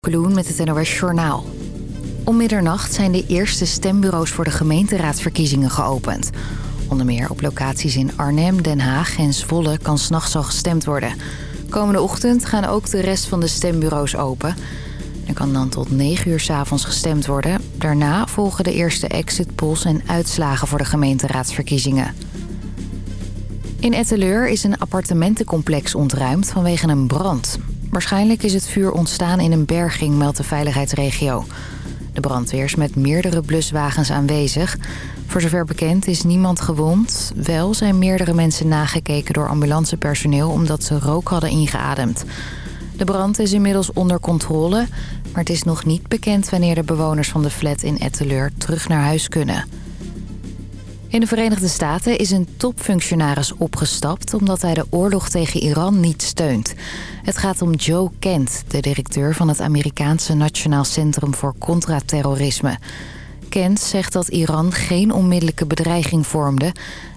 Kloen met het NOS Journaal. Om middernacht zijn de eerste stembureaus voor de gemeenteraadsverkiezingen geopend. Onder meer op locaties in Arnhem, Den Haag en Zwolle kan s'nachts al gestemd worden. Komende ochtend gaan ook de rest van de stembureaus open. Er kan dan tot 9 uur s avonds gestemd worden. Daarna volgen de eerste exit polls en uitslagen voor de gemeenteraadsverkiezingen. In Etteleur is een appartementencomplex ontruimd vanwege een brand. Waarschijnlijk is het vuur ontstaan in een berging, meldt de veiligheidsregio. De brandweer is met meerdere bluswagens aanwezig. Voor zover bekend is niemand gewond. Wel zijn meerdere mensen nagekeken door ambulancepersoneel... omdat ze rook hadden ingeademd. De brand is inmiddels onder controle... maar het is nog niet bekend wanneer de bewoners van de flat in Etteleur terug naar huis kunnen... In de Verenigde Staten is een topfunctionaris opgestapt... omdat hij de oorlog tegen Iran niet steunt. Het gaat om Joe Kent, de directeur van het Amerikaanse Nationaal Centrum voor Contraterrorisme. Kent zegt dat Iran geen onmiddellijke bedreiging vormde...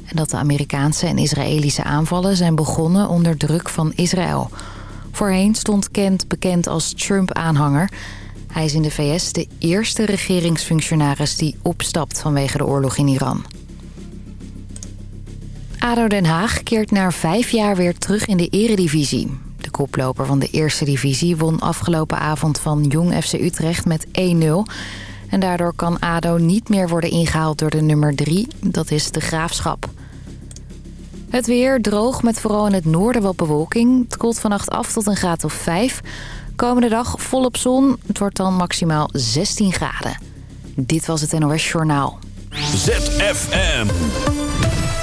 en dat de Amerikaanse en Israëlische aanvallen zijn begonnen onder druk van Israël. Voorheen stond Kent bekend als Trump-aanhanger... Hij is in de VS de eerste regeringsfunctionaris die opstapt vanwege de oorlog in Iran. ADO Den Haag keert na vijf jaar weer terug in de eredivisie. De koploper van de eerste divisie won afgelopen avond van Jong FC Utrecht met 1-0. En daardoor kan ADO niet meer worden ingehaald door de nummer 3, dat is de Graafschap. Het weer droog met vooral in het noorden wat bewolking. Het koelt vannacht af tot een graad of 5. Komende dag volop zon. Het wordt dan maximaal 16 graden. Dit was het NOS Journaal. ZFM.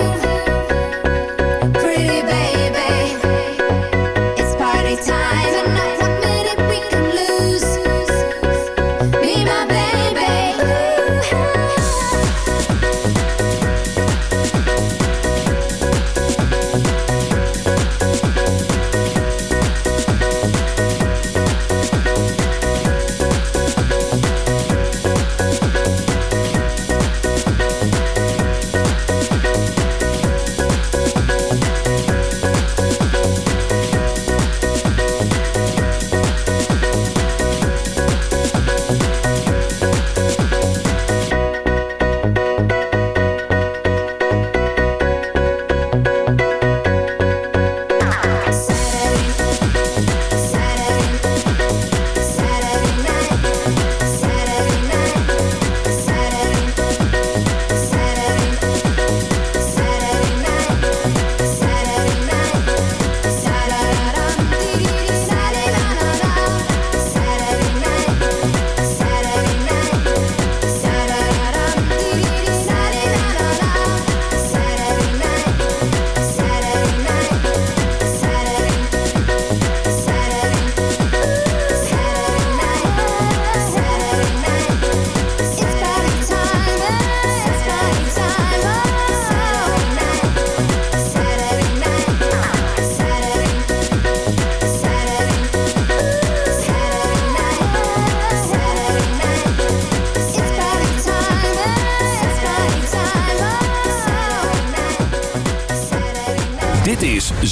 you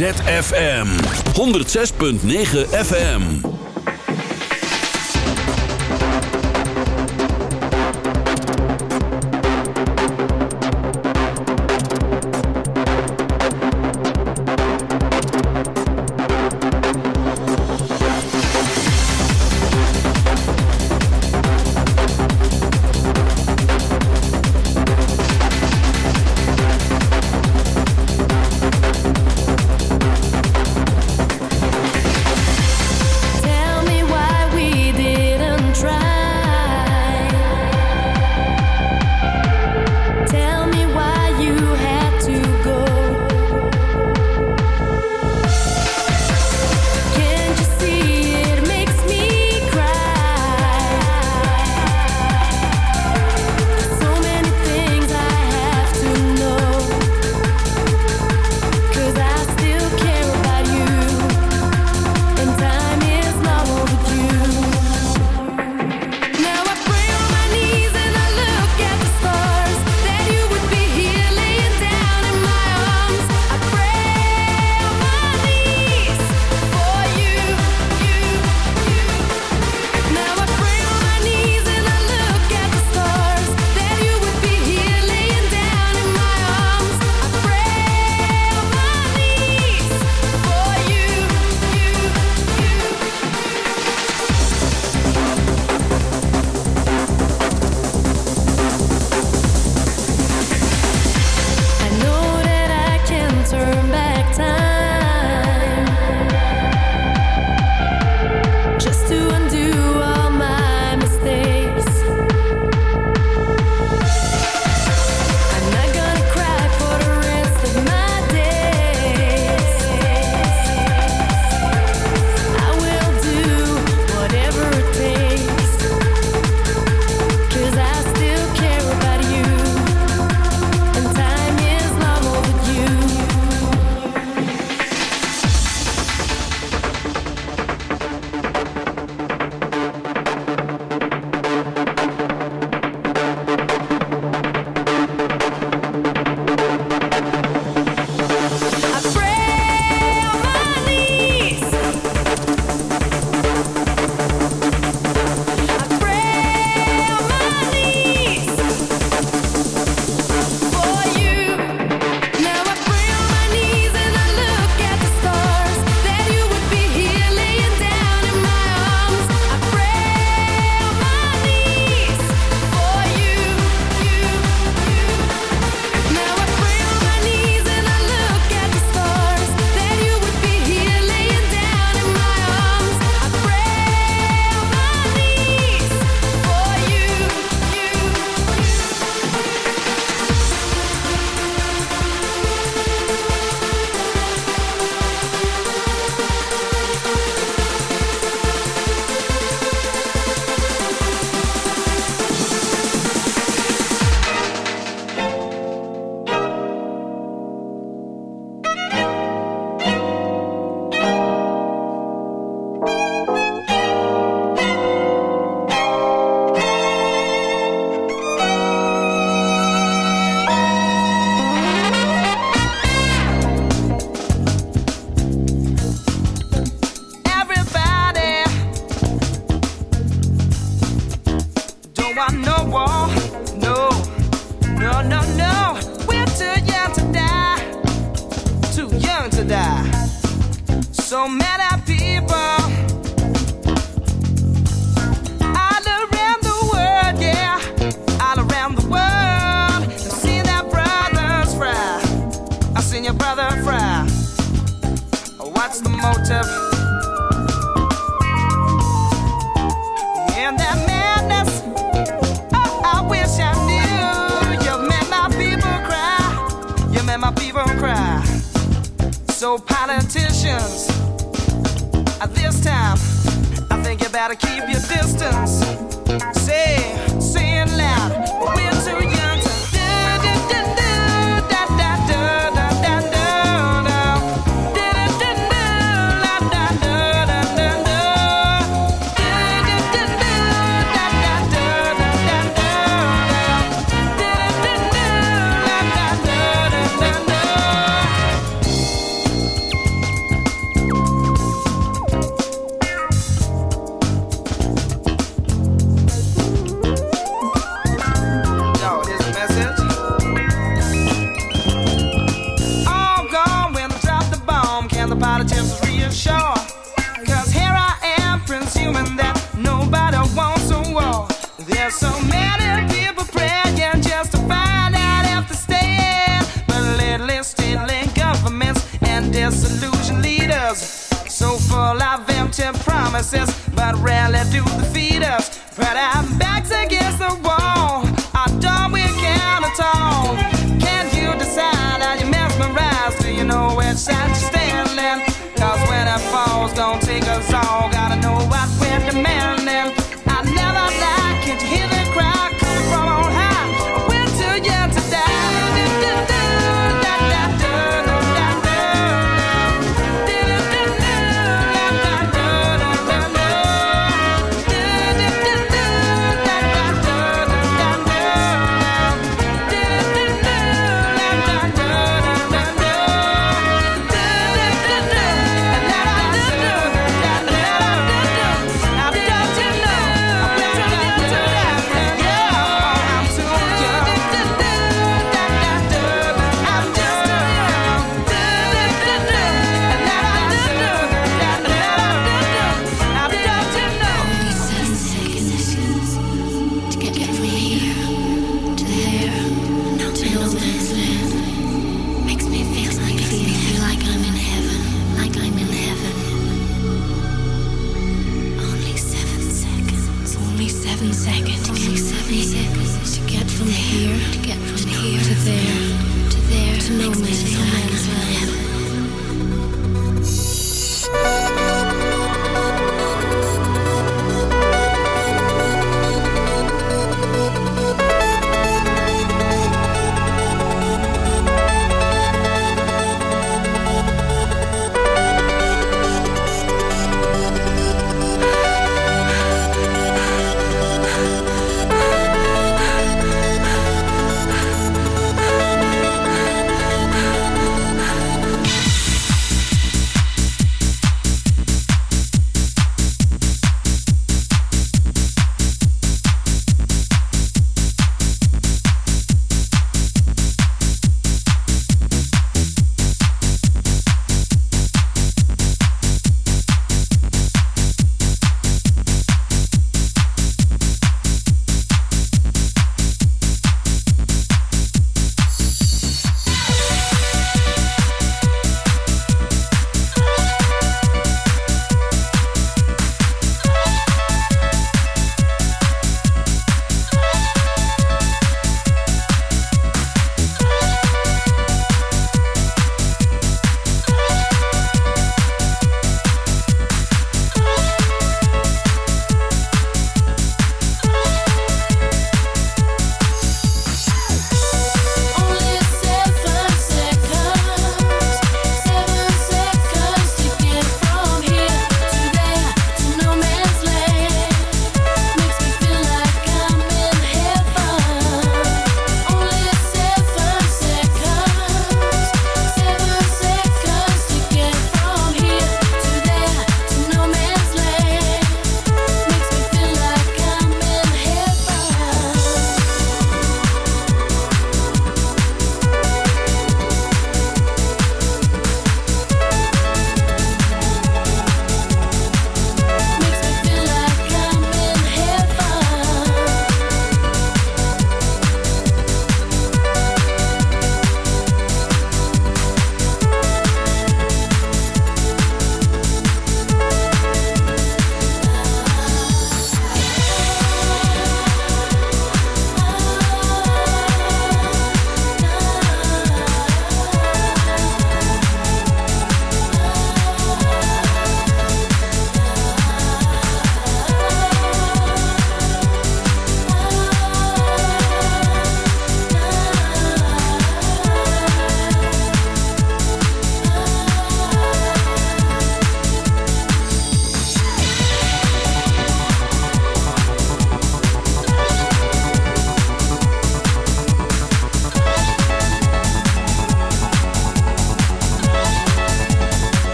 ZFM. 106.9 FM I know all. No, no, no, no. We're too young to die. Too young to die. So many people all around the world, yeah, all around the world. I've seen their brothers fry. I've seen your brother fry. What's the motive? questions. At this time, I think you better keep your distance. Say. know where I stand. Cause when it falls, gonna take us all. Gotta know what we're demanding.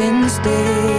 instead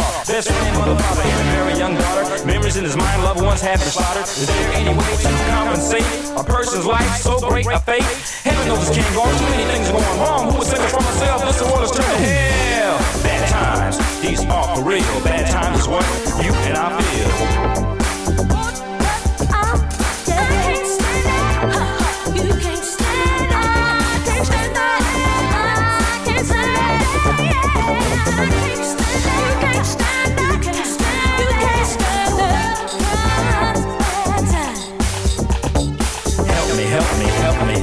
scar. Best friend, mother, father, and a very young daughter. Memories in his mind, loved ones have been slaughtered. Is there any way to compensate a person's life so great a fate? Heaven knows this can't go on. Too many things going wrong. Who would save us from ourselves? This world is turning hell. Bad times, these are for real. Bad times is what you and I feel.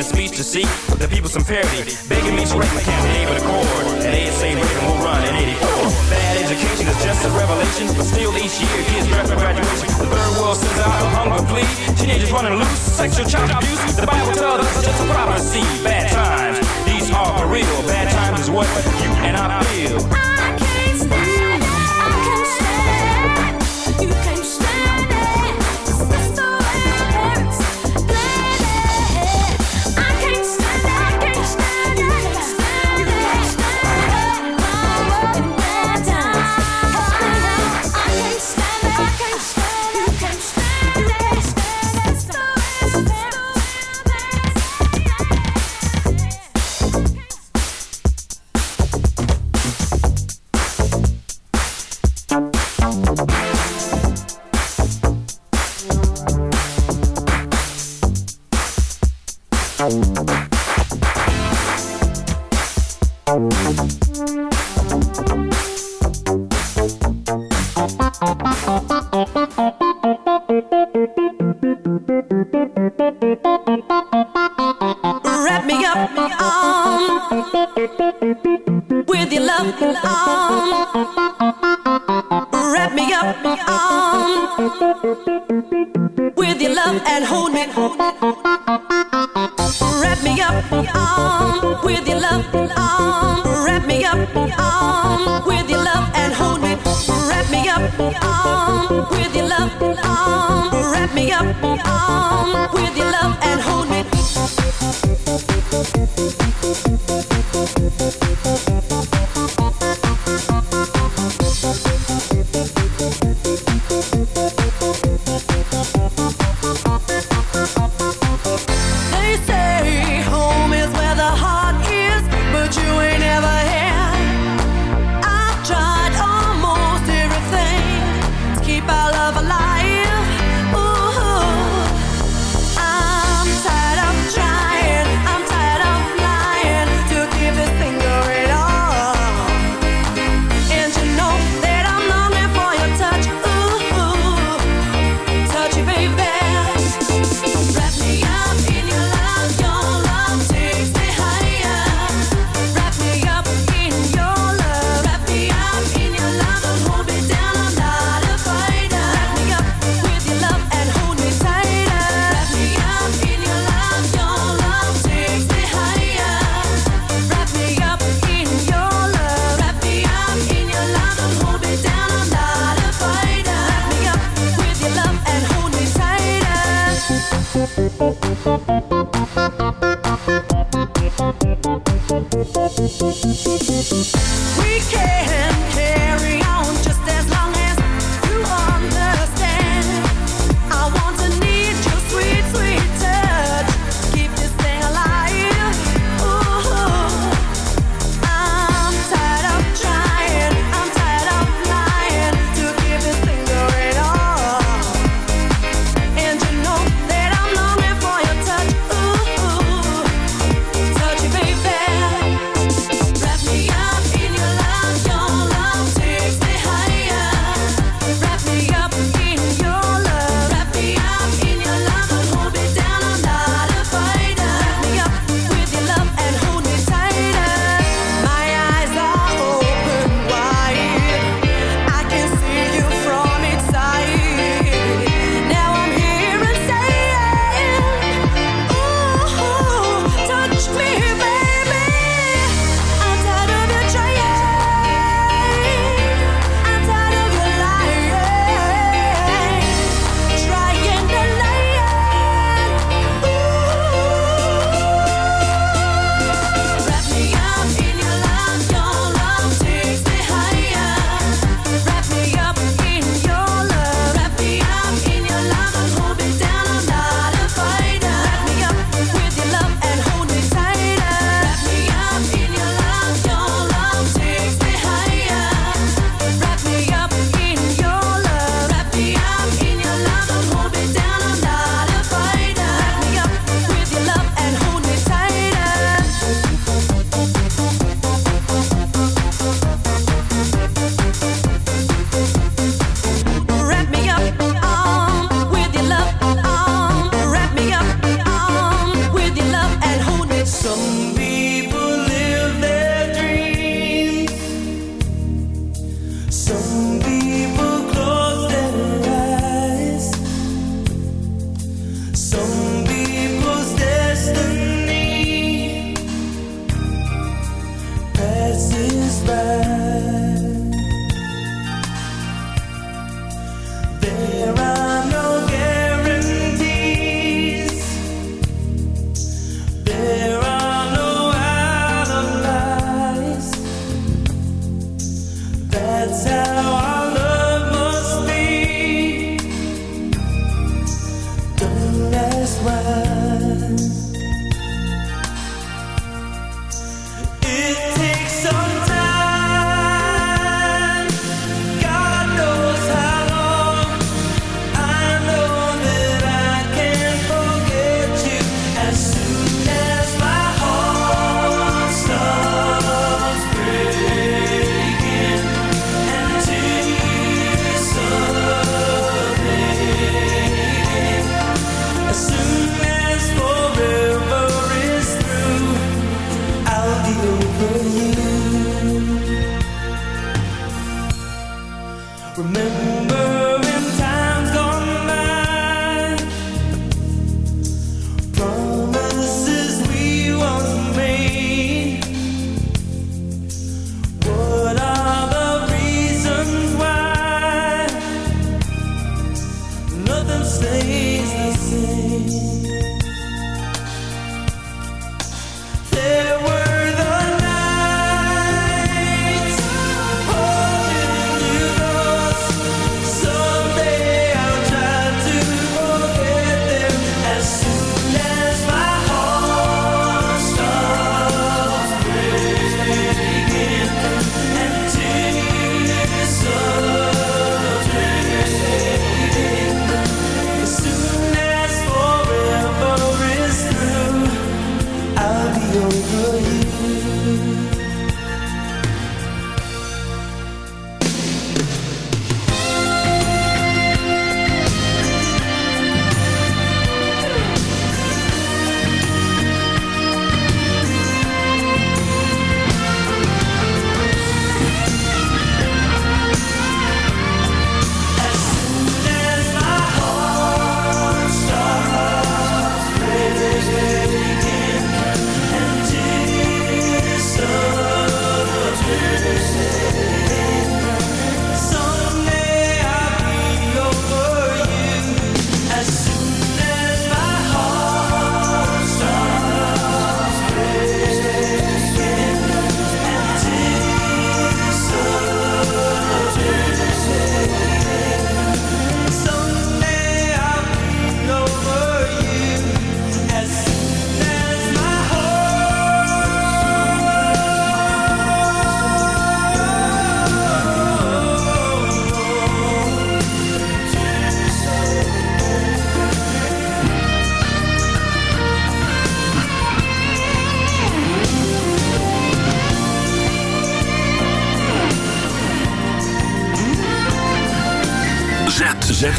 a speech to seek the people some parity. Begging me to write my campaign with a cord. And ASA Reagan will run in 84. Bad education is just a revelation, but still each year kids draft for graduation. The third world sends out a hunger plea. Teenagers running loose, sexual child abuse. The Bible tells us it's just a prophecy. Bad times, these are for real. Bad times is what you and I feel.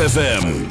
ZFM.